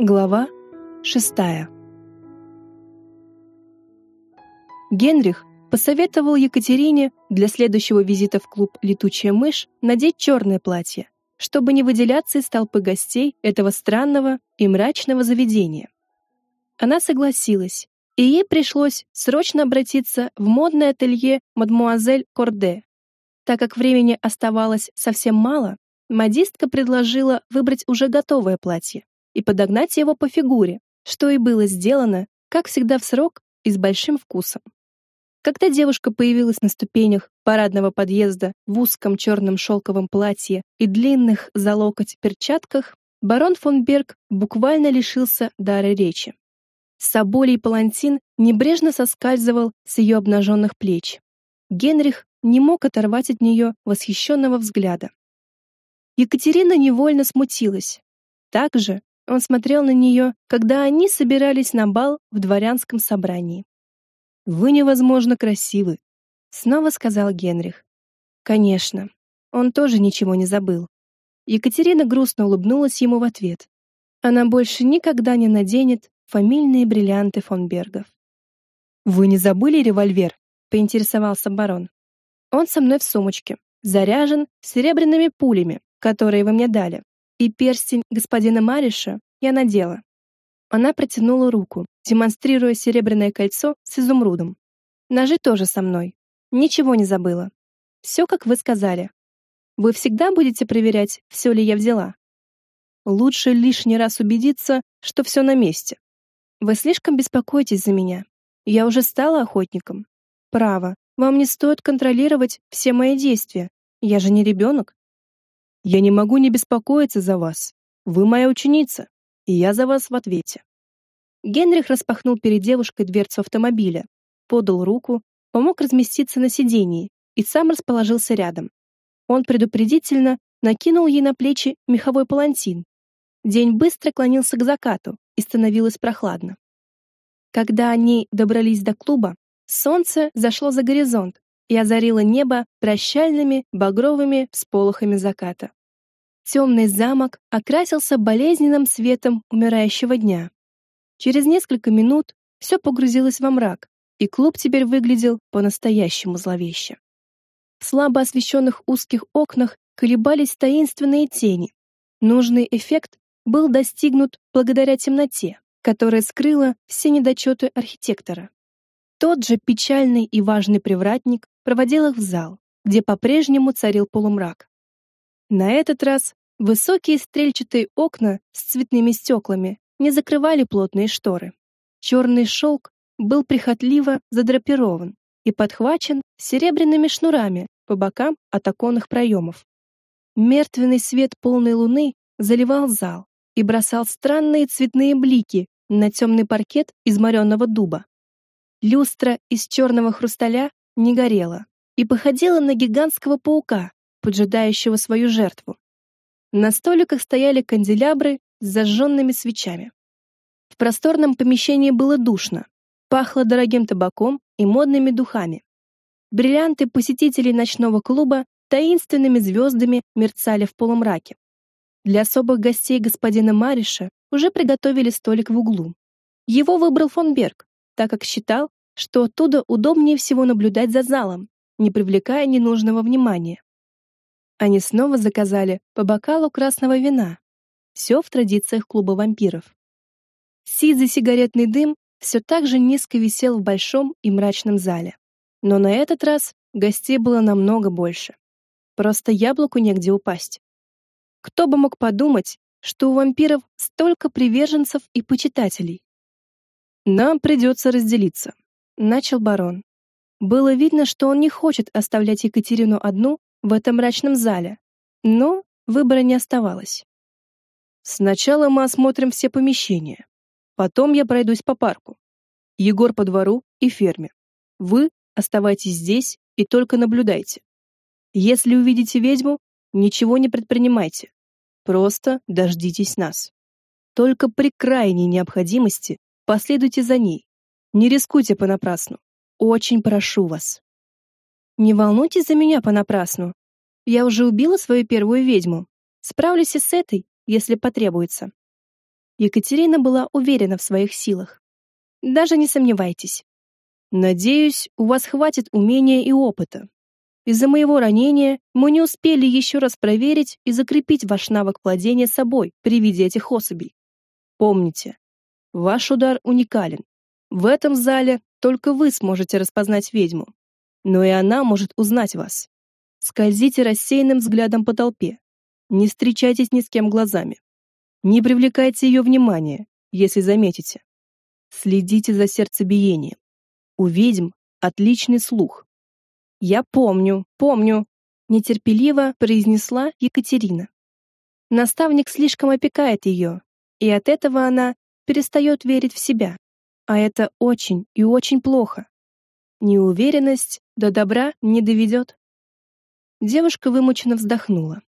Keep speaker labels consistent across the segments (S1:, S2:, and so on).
S1: Глава шестая. Генрих посоветовал Екатерине для следующего визита в клуб «Летучая мышь» надеть черное платье, чтобы не выделяться из толпы гостей этого странного и мрачного заведения. Она согласилась, и ей пришлось срочно обратиться в модное ателье мадмуазель Корде. Так как времени оставалось совсем мало, модистка предложила выбрать уже готовое платье и подогнать его по фигуре, что и было сделано, как всегда в срок и с большим вкусом. Когда девушка появилась на ступенях парадного подъезда в узком черном шелковом платье и длинных за локоть перчатках, барон фон Берг буквально лишился дара речи. Соболий палантин небрежно соскальзывал с ее обнаженных плеч. Генрих не мог оторвать от нее восхищенного взгляда. Екатерина невольно смутилась. Так же, он смотрел на нее, когда они собирались на бал в дворянском собрании. «Вы невозможно красивы», — снова сказал Генрих. «Конечно, он тоже ничего не забыл». Екатерина грустно улыбнулась ему в ответ. Она больше никогда не наденет фамильные бриллианты фон Бергов. «Вы не забыли револьвер?» — поинтересовался барон. «Он со мной в сумочке, заряжен серебряными пулями, которые вы мне дали и перстень господина Мариша я надела. Она протянула руку, демонстрируя серебряное кольцо с изумрудом. Ножи тоже со мной. Ничего не забыла. Все, как вы сказали. Вы всегда будете проверять, все ли я взяла. Лучше лишний раз убедиться, что все на месте. Вы слишком беспокоитесь за меня. Я уже стала охотником. Право, вам не стоит контролировать все мои действия. Я же не ребенок. Я не могу не беспокоиться за вас. Вы моя ученица, и я за вас в ответе. Генрих распахнул перед девушкой дверцу автомобиля, подал руку, помог разместиться на сиденье и сам расположился рядом. Он предупредительно накинул ей на плечи меховой палантин. День быстро клонился к закату, и становилось прохладно. Когда они добрались до клуба, солнце зашло за горизонт, и озарила небо прощальными багровыми всполохами заката. Темный замок окрасился болезненным светом умирающего дня. Через несколько минут все погрузилось во мрак, и клуб теперь выглядел по-настоящему зловеще. В слабо освещенных узких окнах колебались таинственные тени. Нужный эффект был достигнут благодаря темноте, которая скрыла все недочеты архитектора. Тот же печальный и важный привратник проводил их в зал, где по-прежнему царил полумрак. На этот раз высокие стрельчатые окна с цветными стеклами не закрывали плотные шторы. Черный шелк был прихотливо задрапирован и подхвачен серебряными шнурами по бокам от оконных проемов. Мертвенный свет полной луны заливал зал и бросал странные цветные блики на темный паркет из мореного дуба. Люстра из черного хрусталя не горела и походила на гигантского паука, поджидающего свою жертву. На столиках стояли канделябры с зажженными свечами. В просторном помещении было душно, пахло дорогим табаком и модными духами. Бриллианты посетителей ночного клуба таинственными звездами мерцали в полумраке. Для особых гостей господина Мариша уже приготовили столик в углу. Его выбрал фон Берг, так как считал, что оттуда удобнее всего наблюдать за залом, не привлекая ненужного внимания. Они снова заказали по бокалу красного вина. Все в традициях клуба вампиров. Сизый сигаретный дым все так же низко висел в большом и мрачном зале. Но на этот раз гостей было намного больше. Просто яблоку негде упасть. Кто бы мог подумать, что у вампиров столько приверженцев и почитателей? Нам придется разделиться, начал барон. Было видно, что он не хочет оставлять Екатерину одну в этом мрачном зале, но выбора не оставалось. Сначала мы осмотрим все помещения. Потом я пройдусь по парку. Егор по двору и ферме. Вы оставайтесь здесь и только наблюдайте. Если увидите ведьму, ничего не предпринимайте. Просто дождитесь нас. Только при крайней необходимости Последуйте за ней. Не рискуйте понапрасну. Очень прошу вас. Не волнуйтесь за меня понапрасну. Я уже убила свою первую ведьму. Справлюсь и с этой, если потребуется. Екатерина была уверена в своих силах. Даже не сомневайтесь. Надеюсь, у вас хватит умения и опыта. Из-за моего ранения мы не успели еще раз проверить и закрепить ваш навык владения собой при виде этих особей. Помните, ваш удар уникален. В этом зале только вы сможете распознать ведьму. Но и она может узнать вас. Скользите рассеянным взглядом по толпе. Не встречайтесь ни с кем глазами. Не привлекайте ее внимание, если заметите. Следите за сердцебиением. У ведьм отличный слух. Я помню, помню, нетерпеливо произнесла Екатерина. Наставник слишком опекает ее, и от этого она перестает верить в себя. А это очень и очень плохо. Неуверенность до добра не доведет. Девушка вымученно вздохнула.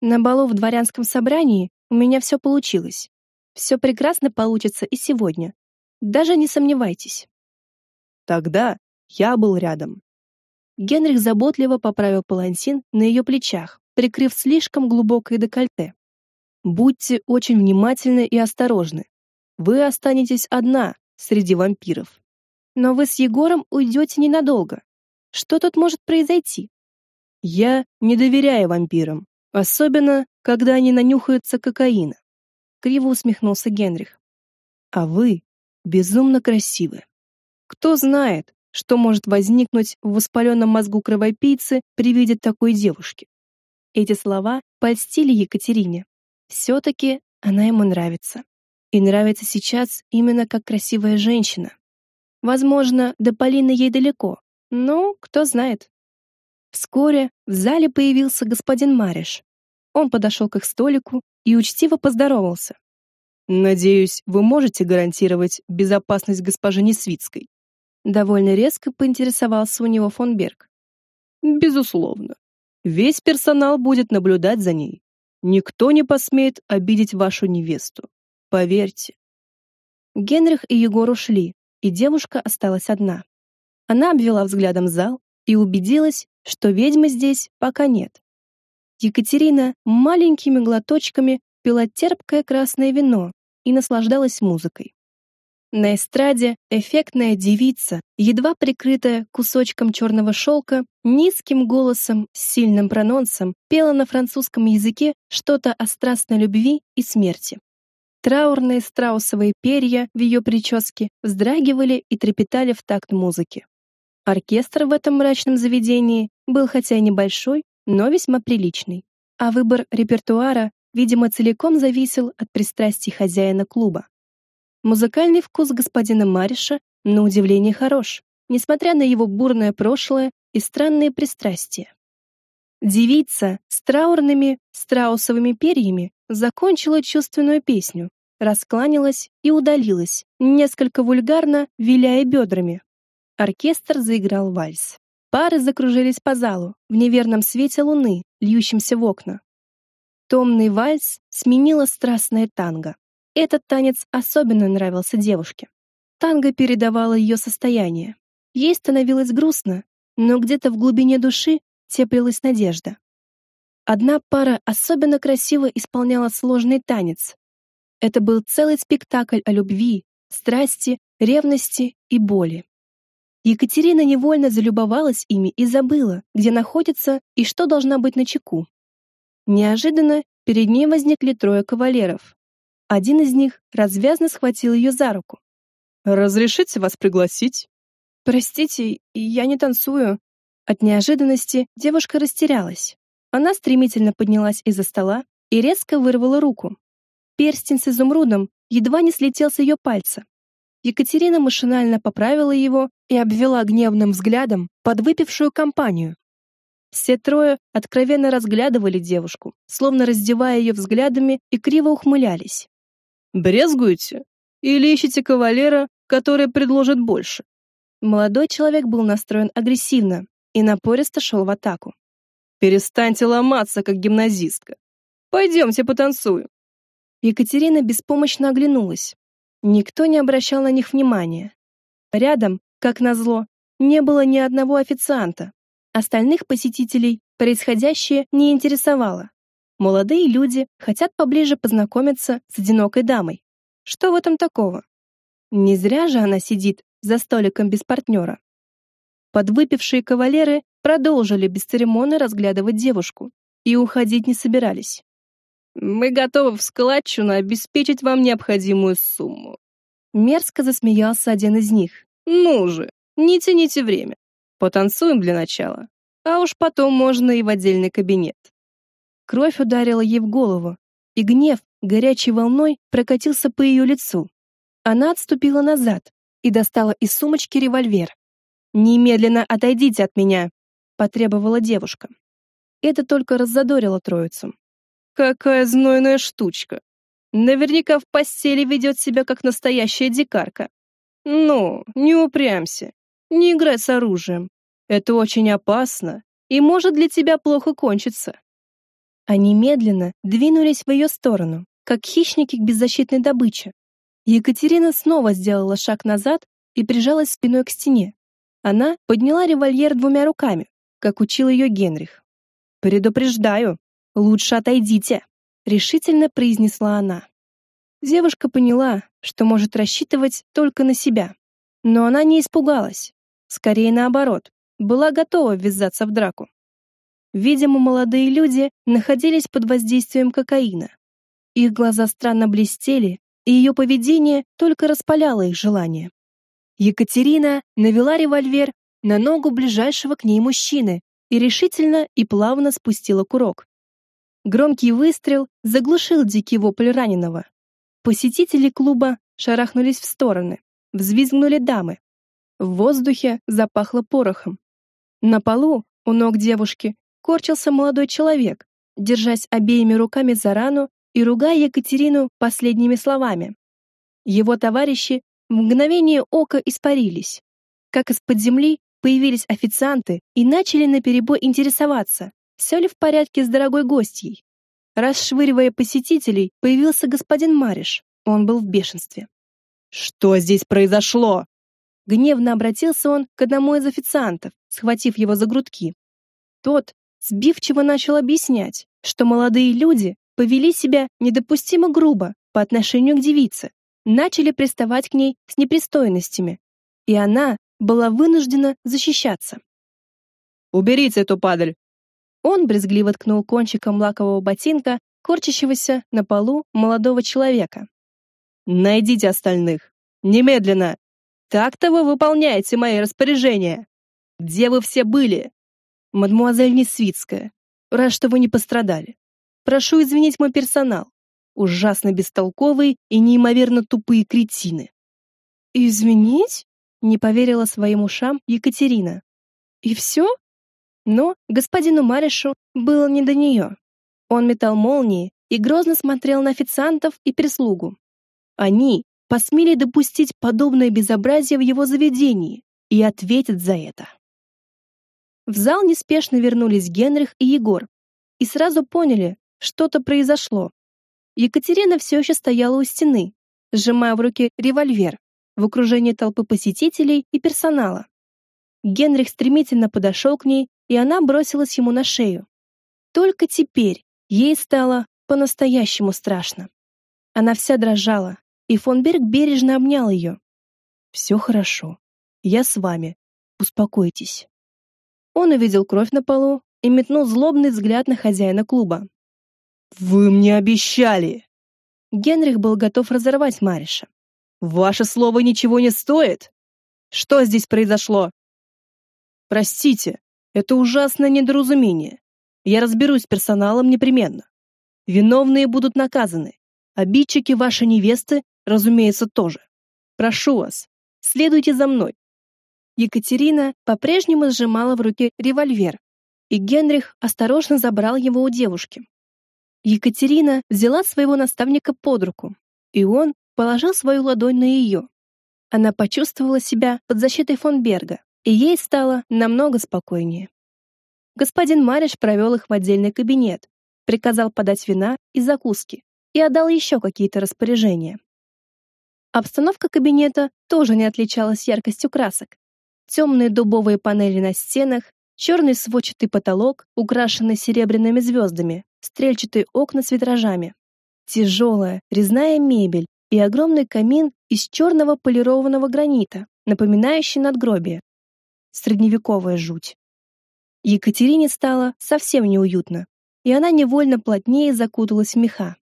S1: На балу в дворянском собрании у меня все получилось. Все прекрасно получится и сегодня. Даже не сомневайтесь. Тогда я был рядом. Генрих заботливо поправил палантин на ее плечах, прикрыв слишком глубокое декольте. Будьте очень внимательны и осторожны. Вы останетесь одна среди вампиров. Но вы с Егором уйдете ненадолго. Что тут может произойти? Я не доверяю вампирам, особенно когда они нанюхаются кокаина. Криво усмехнулся Генрих. А вы безумно красивы. Кто знает, что может возникнуть в воспаленном мозгу кровопийцы при виде такой девушки. Эти слова польстили Екатерине. Все-таки она ему нравится. И нравится сейчас именно как красивая женщина. Возможно, до Полины ей далеко, но кто знает. Вскоре в зале появился господин Мариш. Он подошел к их столику и учтиво поздоровался. «Надеюсь, вы можете гарантировать безопасность госпожи Несвицкой?» Довольно резко поинтересовался у него фон Берг. «Безусловно. Весь персонал будет наблюдать за ней. Никто не посмеет обидеть вашу невесту. Поверьте». Генрих и Егор ушли, и девушка осталась одна. Она обвела взглядом зал и убедилась, что ведьмы здесь пока нет. Екатерина маленькими глоточками пила терпкое красное вино и наслаждалась музыкой. На эстраде эффектная девица, едва прикрытая кусочком черного шелка, низким голосом с сильным прононсом пела на французском языке что-то о страстной любви и смерти. Траурные страусовые перья в ее прическе вздрагивали и трепетали в такт музыки. Оркестр в этом мрачном заведении был хотя и небольшой, но весьма приличный. А выбор репертуара, видимо, целиком зависел от пристрастий хозяина клуба. Музыкальный вкус господина Мариша, на удивление, хорош, несмотря на его бурное прошлое и странные пристрастия. Девица с траурными страусовыми перьями закончила чувственную песню, раскланялась и удалилась, несколько вульгарно виляя бедрами, Оркестр заиграл вальс. Пары закружились по залу в неверном свете луны, льющемся в окна. Томный вальс сменила страстная танго. Этот танец особенно нравился девушке. Танго передавало ее состояние. Ей становилось грустно, но где-то в глубине души теплилась надежда. Одна пара особенно красиво исполняла сложный танец. Это был целый спектакль о любви, страсти, ревности и боли. Екатерина невольно залюбовалась ими и забыла, где находится и что должна быть на чеку. Неожиданно перед ней возникли трое кавалеров. Один из них развязно схватил ее за руку. «Разрешите вас пригласить?» «Простите, я не танцую». От неожиданности девушка растерялась. Она стремительно поднялась из-за стола и резко вырвала руку. Перстень с изумрудом едва не слетел с ее пальца. Екатерина машинально поправила его и обвела гневным взглядом подвыпившую компанию. Все трое откровенно разглядывали девушку, словно раздевая ее взглядами и криво ухмылялись. «Брезгуете? Или ищете кавалера, который предложит больше?» Молодой человек был настроен агрессивно и напористо шел в атаку. «Перестаньте ломаться, как гимназистка. Пойдемте потанцуем». Екатерина беспомощно оглянулась. Никто не обращал на них внимания. Рядом, как назло, не было ни одного официанта. Остальных посетителей происходящее не интересовало. Молодые люди хотят поближе познакомиться с одинокой дамой. Что в этом такого? Не зря же она сидит за столиком без партнера. Подвыпившие кавалеры продолжили бесцеремонно разглядывать девушку и уходить не собирались. «Мы готовы в складчину обеспечить вам необходимую сумму». Мерзко засмеялся один из них. «Ну же, не тяните время. Потанцуем для начала, а уж потом можно и в отдельный кабинет». Кровь ударила ей в голову, и гнев горячей волной прокатился по ее лицу. Она отступила назад и достала из сумочки револьвер. «Немедленно отойдите от меня!» — потребовала девушка. Это только раззадорило троицу. «Какая знойная штучка! Наверняка в постели ведет себя как настоящая дикарка. Ну, не упрямься, не играй с оружием. Это очень опасно и может для тебя плохо кончиться». Они медленно двинулись в ее сторону, как хищники к беззащитной добыче. Екатерина снова сделала шаг назад и прижалась спиной к стене. Она подняла револьвер двумя руками, как учил ее Генрих. «Предупреждаю, лучше отойдите», — решительно произнесла она. Девушка поняла, что может рассчитывать только на себя. Но она не испугалась. Скорее наоборот, была готова ввязаться в драку. Видимо, молодые люди находились под воздействием кокаина. Их глаза странно блестели, и ее поведение только распаляло их желание. Екатерина навела револьвер на ногу ближайшего к ней мужчины и решительно и плавно спустила курок. Громкий выстрел заглушил дикий вопль раненого. Посетители клуба шарахнулись в стороны, взвизгнули дамы. В воздухе запахло порохом. На полу у ног девушки корчился молодой человек, держась обеими руками за рану и ругая Екатерину последними словами. Его товарищи в мгновение ока испарились. Как из-под земли появились официанты и начали наперебой интересоваться, все ли в порядке с дорогой гостьей. Расшвыривая посетителей, появился господин Мариш. Он был в бешенстве. «Что здесь произошло?» Гневно обратился он к одному из официантов, схватив его за грудки. Тот сбивчиво начал объяснять, что молодые люди повели себя недопустимо грубо по отношению к девице, начали приставать к ней с непристойностями, и она была вынуждена защищаться. «Уберите эту падаль!» Он брезгливо ткнул кончиком лакового ботинка корчащегося на полу молодого человека. «Найдите остальных! Немедленно! Так-то вы выполняете мои распоряжения! Где вы все были? Мадмуазель Несвицкая, рад, что вы не пострадали. Прошу извинить мой персонал. Ужасно бестолковые и неимоверно тупые кретины. Извинить? Не поверила своим ушам Екатерина. И все? Но господину Маришу было не до нее. Он метал молнии и грозно смотрел на официантов и прислугу. Они посмели допустить подобное безобразие в его заведении и ответят за это. В зал неспешно вернулись Генрих и Егор и сразу поняли, что-то произошло. Екатерина все еще стояла у стены, сжимая в руке револьвер в окружении толпы посетителей и персонала. Генрих стремительно подошел к ней, и она бросилась ему на шею. Только теперь ей стало по-настоящему страшно. Она вся дрожала, и фон Берг бережно обнял ее. «Все хорошо. Я с вами. Успокойтесь». Он увидел кровь на полу и метнул злобный взгляд на хозяина клуба. «Вы мне обещали!» Генрих был готов разорвать Мариша. «Ваше слово ничего не стоит? Что здесь произошло?» «Простите, это ужасное недоразумение. Я разберусь с персоналом непременно. Виновные будут наказаны. Обидчики вашей невесты, разумеется, тоже. Прошу вас, следуйте за мной». Екатерина по-прежнему сжимала в руке револьвер, и Генрих осторожно забрал его у девушки. Екатерина взяла своего наставника под руку, и он положил свою ладонь на ее. Она почувствовала себя под защитой фон Берга, и ей стало намного спокойнее. Господин Мариш провел их в отдельный кабинет, приказал подать вина и закуски и отдал еще какие-то распоряжения. Обстановка кабинета тоже не отличалась яркостью красок. Темные дубовые панели на стенах, черный сводчатый потолок, украшенный серебряными звездами, стрельчатые окна с витражами, тяжелая резная мебель и огромный камин из черного полированного гранита, напоминающий надгробие. Средневековая жуть. Екатерине стало совсем неуютно, и она невольно плотнее закуталась в меха.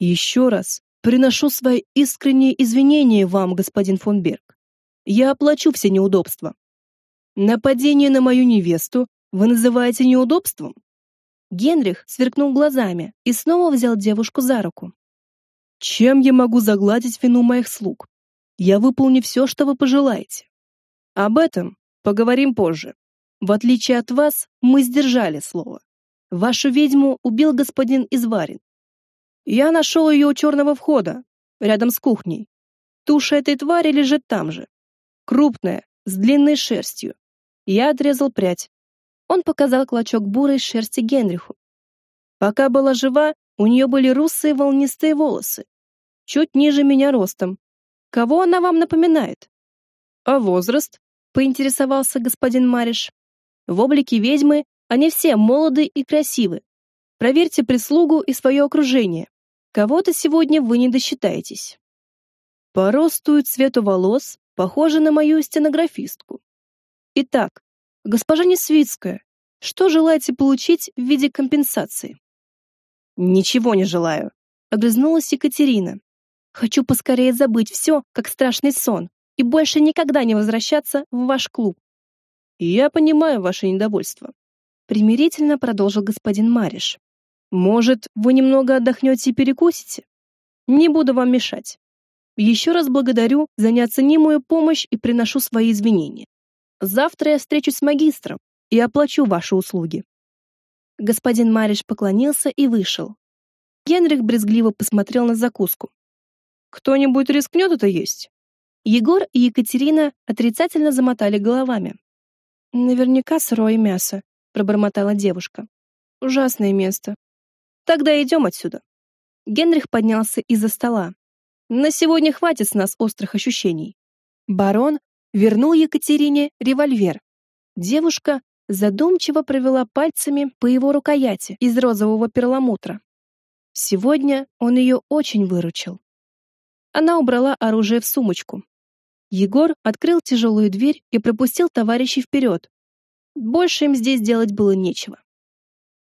S2: «Еще раз приношу свои искренние извинения вам, господин фон Берг. Я оплачу все неудобства. Нападение на мою невесту вы называете неудобством?»
S1: Генрих сверкнул глазами и снова взял девушку за руку.
S2: «Чем я могу загладить вину моих слуг? Я выполню все, что вы пожелаете. Об этом поговорим позже. В отличие от вас, мы сдержали слово. Вашу ведьму убил господин Изварин. Я нашел ее у черного входа, рядом с кухней. Туша этой твари лежит там же. Крупная, с длинной шерстью. Я отрезал прядь.
S1: Он показал клочок бурой шерсти Генриху.
S2: Пока была жива, у нее были русые волнистые волосы. Чуть ниже меня ростом. Кого она вам напоминает? А возраст? Поинтересовался господин Мариш. В облике ведьмы они все молоды и красивы. Проверьте прислугу и свое окружение. Кого-то сегодня вы не досчитаетесь. По росту и цвету волос похожа на мою стенографистку. Итак, госпожа Несвицкая, что желаете получить в виде компенсации? Ничего не желаю, огрызнулась Екатерина. Хочу поскорее забыть все, как страшный сон, и больше никогда не возвращаться в ваш клуб. Я понимаю ваше недовольство, примирительно продолжил господин Мариш. Может, вы немного отдохнете и перекусите? Не буду вам мешать. Еще раз благодарю за неоценимую помощь и приношу свои извинения. Завтра я встречусь с магистром и оплачу ваши услуги.
S1: Господин Мариш поклонился и вышел. Генрих брезгливо посмотрел на закуску.
S2: Кто-нибудь рискнет это есть?
S1: Егор и Екатерина отрицательно замотали головами.
S2: Наверняка сырое мясо, пробормотала девушка. Ужасное место. Тогда идем отсюда.
S1: Генрих поднялся из-за стола.
S2: На сегодня хватит с нас острых ощущений.
S1: Барон вернул Екатерине револьвер. Девушка задумчиво провела пальцами по его рукояти из розового перламутра. Сегодня он ее очень выручил. Она убрала оружие в сумочку. Егор открыл тяжелую дверь и пропустил товарищей вперед. Больше им здесь делать было нечего.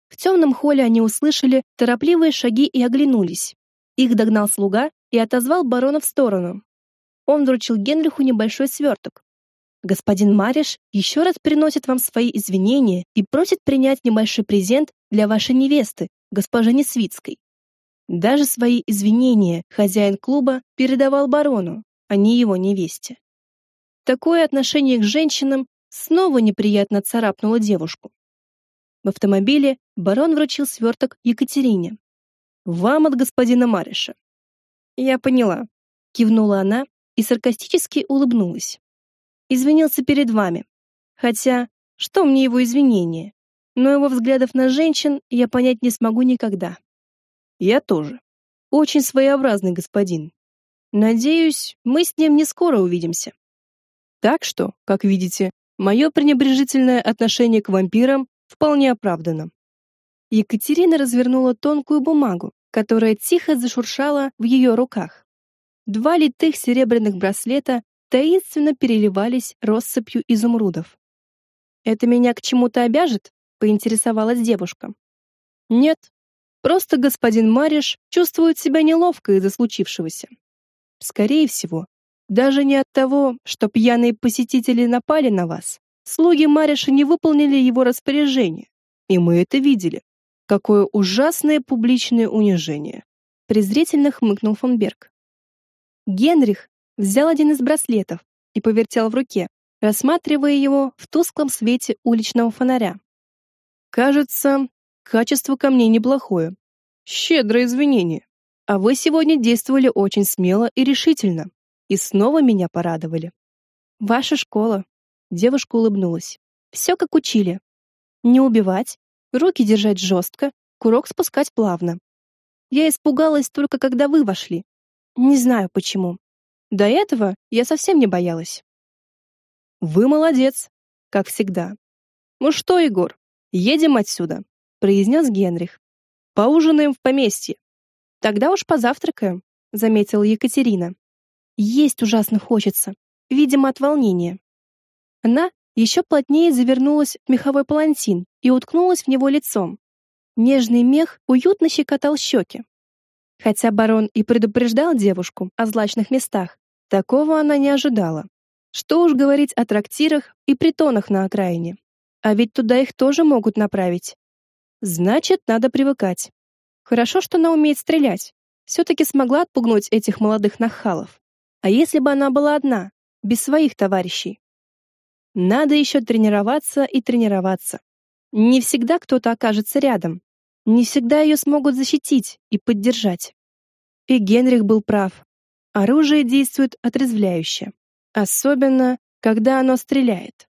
S1: В темном холле они услышали торопливые шаги и оглянулись. Их догнал слуга и отозвал барона в сторону. Он вручил Генриху небольшой сверток. Господин Мариш еще раз приносит вам свои извинения и просит принять небольшой презент для вашей невесты, госпожи Несвицкой. Даже свои извинения хозяин клуба передавал барону, а не его невесте. Такое отношение к женщинам снова неприятно царапнуло девушку. В автомобиле барон вручил сверток Екатерине. «Вам от господина Мариша. «Я поняла», — кивнула она и саркастически улыбнулась. «Извинился перед вами. Хотя, что мне его извинения? Но его взглядов на женщин я понять не смогу никогда».
S2: «Я тоже. Очень своеобразный господин. Надеюсь, мы с ним не скоро увидимся. Так что, как видите, мое пренебрежительное отношение к вампирам вполне оправдано».
S1: Екатерина развернула тонкую бумагу, которая тихо зашуршала в ее руках. Два литых серебряных браслета таинственно переливались россыпью изумрудов. «Это меня к чему-то обяжет?» — поинтересовалась девушка.
S2: «Нет, просто господин Мариш чувствует себя неловко из-за случившегося. Скорее всего, даже не от того, что пьяные посетители напали на вас. Слуги Мариша не выполнили его распоряжение, и мы это видели. Какое ужасное публичное унижение, презрительно хмыкнул фон Берг.
S1: Генрих взял один из браслетов и повертел в руке, рассматривая его в тусклом свете уличного фонаря.
S2: Кажется, качество камней неплохое. Щедрое извинение. А вы сегодня действовали очень смело и решительно. И снова меня порадовали.
S1: Ваша школа. Девушка улыбнулась. Все как учили. Не убивать, руки держать жестко, курок спускать плавно. Я испугалась только когда вы вошли. Не знаю почему. До этого я совсем не боялась.
S2: Вы молодец, как всегда. Ну что, Егор, едем отсюда, произнес Генрих. Поужинаем в поместье.
S1: Тогда уж позавтракаем. заметила Екатерина. Есть ужасно хочется, видимо, от волнения. Она еще плотнее завернулась в меховой палантин и уткнулась в него лицом. Нежный мех уютно щекотал щеки. Хотя барон и предупреждал девушку о злачных местах, такого она не ожидала. Что уж говорить о трактирах и притонах на окраине. А ведь туда их тоже могут направить. Значит, надо привыкать. Хорошо, что она умеет стрелять. Все-таки смогла отпугнуть этих молодых нахалов. А если бы она была одна, без своих товарищей? Надо еще тренироваться и тренироваться. Не всегда кто-то окажется рядом. Не всегда ее смогут защитить и поддержать. И Генрих был прав. Оружие действует отрезвляюще. Особенно, когда оно стреляет.